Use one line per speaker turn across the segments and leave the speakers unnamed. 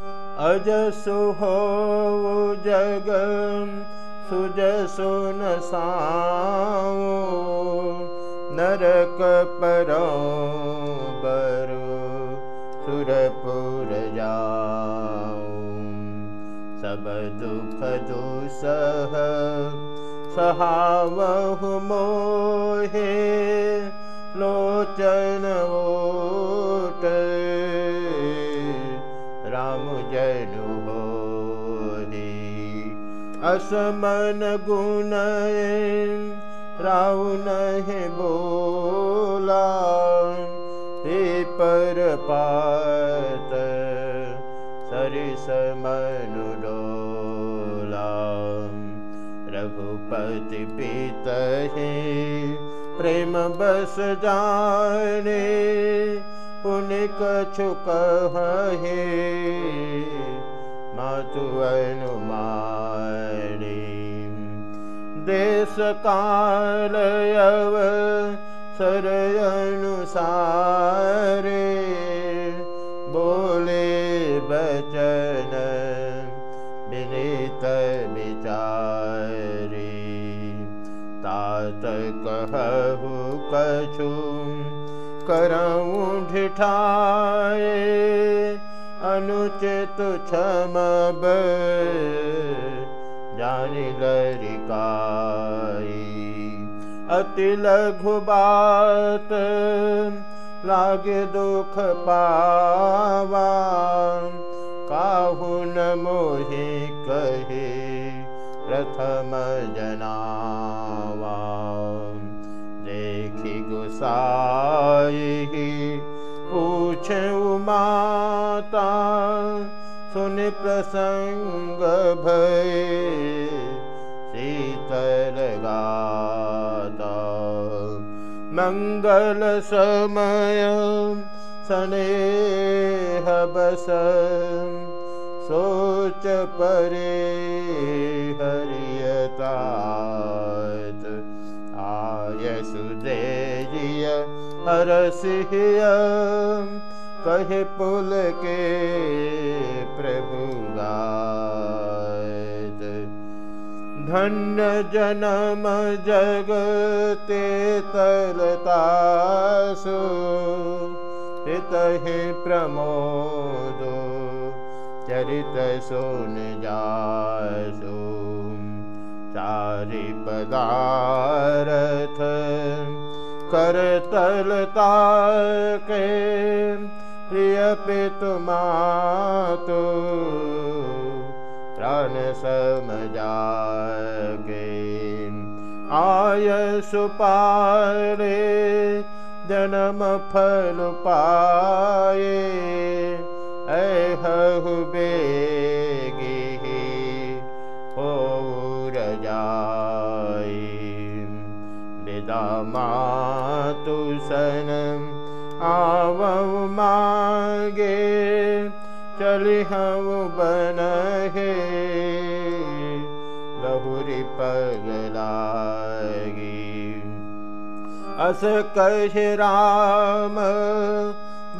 अजसु हो जग सुजसु न नरक परो सब दुख दुसह सहावहु मोहे लोचन ओट राम जनु बोधि असमन गुण राउ नहीं बोला। हे पर सरिस मनु डोला। रघुपति पीत प्रेम बस जाने कछु कहे मातु अनुमारी देश काल अव सर अनुसारे बोले बचन विनीत विचारी। तात कहु कछु करऊँ ढिठाए अनुचित क्षमब जानि लरिकाई। अति लघु बात लागे दुख पावा काहु न मोहि कहे प्रथम जनावा। देखि गुसाई माता सुन शीतल गाता। मंगल समय सने बस सोच परे हरियता सुदेजिय हरसिय कहे पुल के प्रभु धन्य जनम जगते तलतासु हितहि प्रमोदो, चरित सुन जासु। चारि पदारथ करतलता के प्रिय पितु मातु समजागे आय सुपारे जन्म फल पाए ऐहु बेगी हो रजाई विदा मातु सनम आव मागे चली हम बन हे बहुरी पगलागी। अस कह राम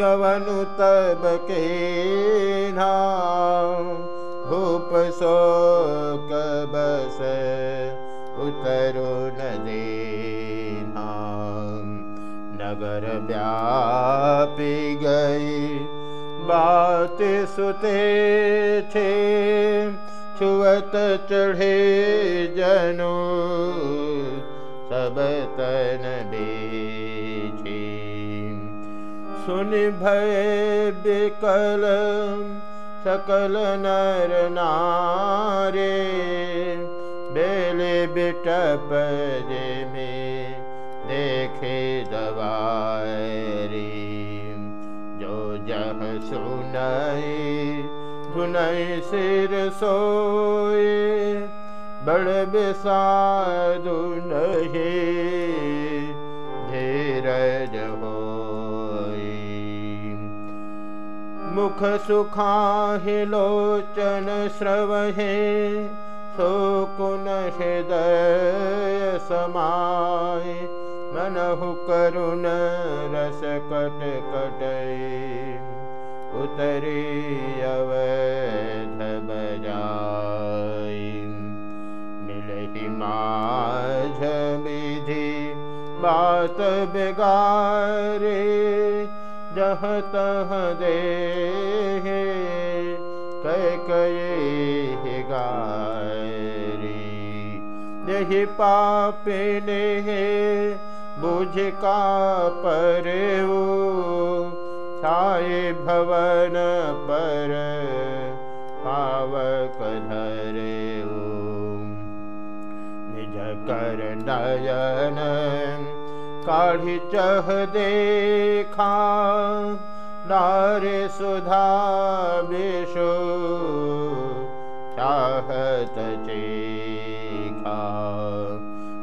गवनु भूप शोक बस उतरो नदी नगर व्यापी गई। बात सुते थे छुअत चढ़े जनो। सब तन बेछी सुन भय बिकल सकल नर नारे। बेले बिटप जे में देखे दवारी जह सुनाई धुनई सिर सोए, बड़ बेसाधु नहीं, धीरज हो मुख सुखाहि लोचन श्रवहे शोकुन हृदय समाय। तनहु करुण रस कट कटि उतरि माझ विधि बात बिगारे जह तह दे हे कये हे गे दहे पापने बुझ का परे छाए भवन पर पावक धरे निज कर नयन काढ़ी चह देखा नारे सुधा विशु चाहत चीखा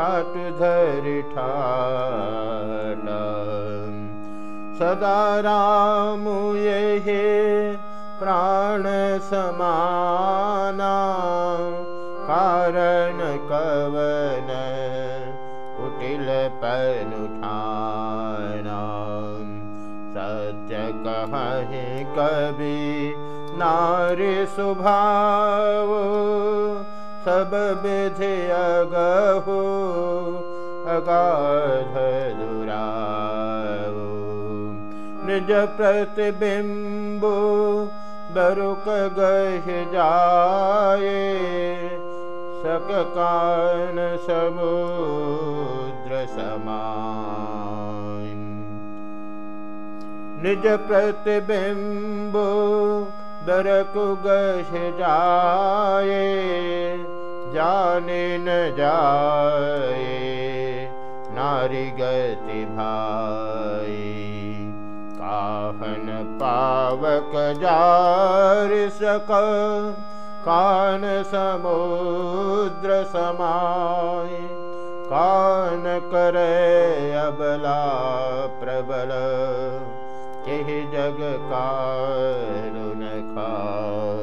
ठाट धर ठाट सदा राम ये प्राण समाना। कारण कवन कुटिल पनुठाना। सत्य कहे कवि नारी स्वभाव सब विधि अगहु अगाध निज प्रतिबिंबो बरुक गह जाए सक कान समुद्र समान निज प्रतिबिंबो बरक गह जाए जाने न जाए नारी गति भाई। काहन पावक जार सक, कान समुद्र समाय। कान करे अबला प्रबल के जग कारुन खा